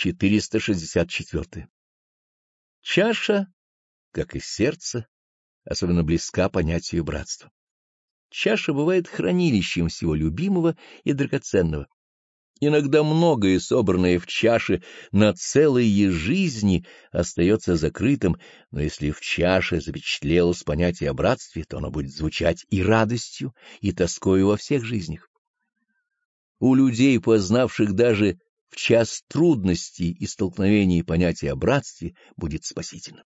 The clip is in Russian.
464. Чаша, как и сердце, особенно близка понятию братства. Чаша бывает хранилищем всего любимого и драгоценного. Иногда многое, собранное в чаше на целые жизни, остается закрытым, но если в чаше запечатлелось понятие о братстве, то оно будет звучать и радостью, и тоскою во всех жизнях. У людей, познавших даже в час трудностей и столкновений понятие о братстве, будет спасительным.